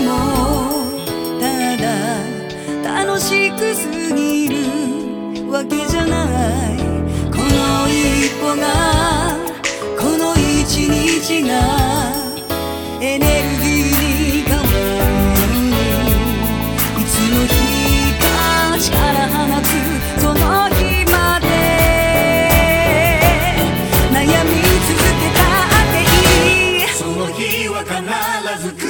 もただ楽しくすぎるわけじゃないこの一歩がこの一日がエネルギーに変わるいつの日か力放つその日まで悩み続けたっていいその日は必ず来る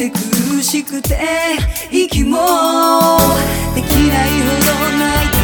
て苦しくて息もできないほど泣いて